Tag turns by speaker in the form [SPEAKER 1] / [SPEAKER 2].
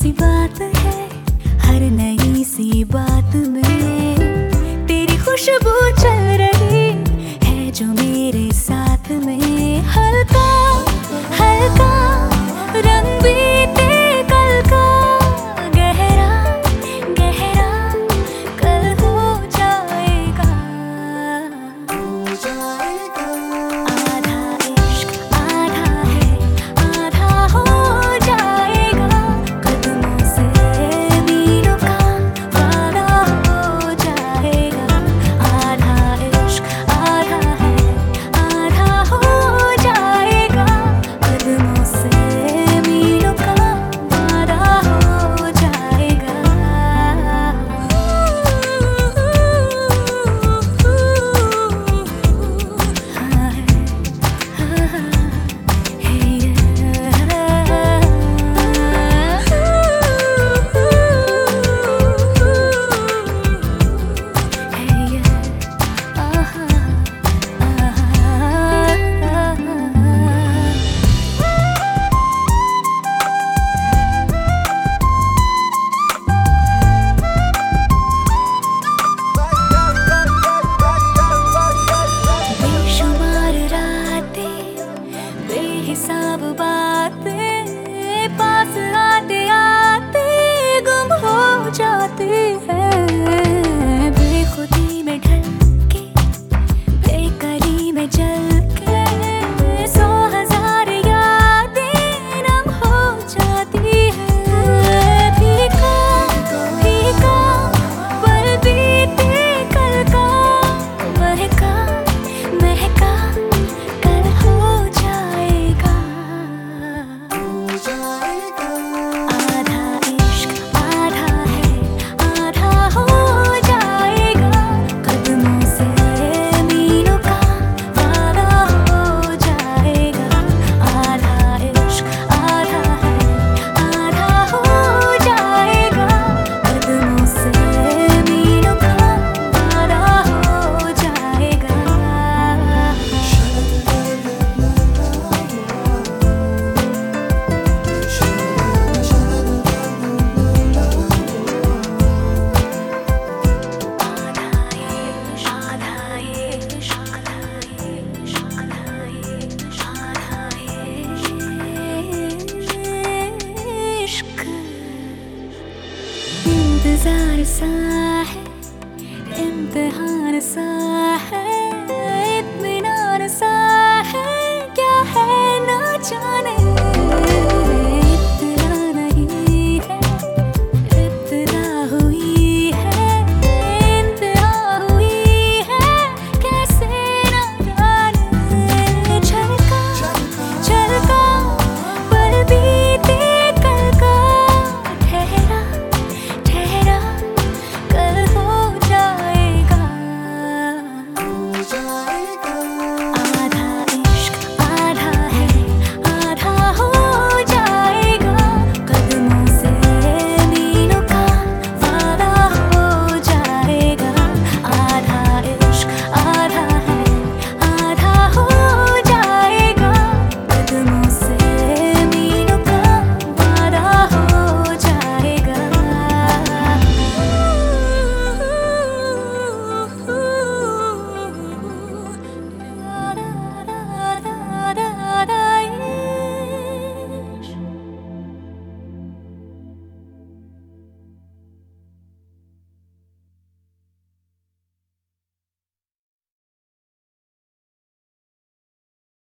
[SPEAKER 1] सी बात है, हर नई सी बात में। तेरी खुशबू चल रही है जो मेरे साथ में। हर इंतज़ार सा है इम्तिहान सा है।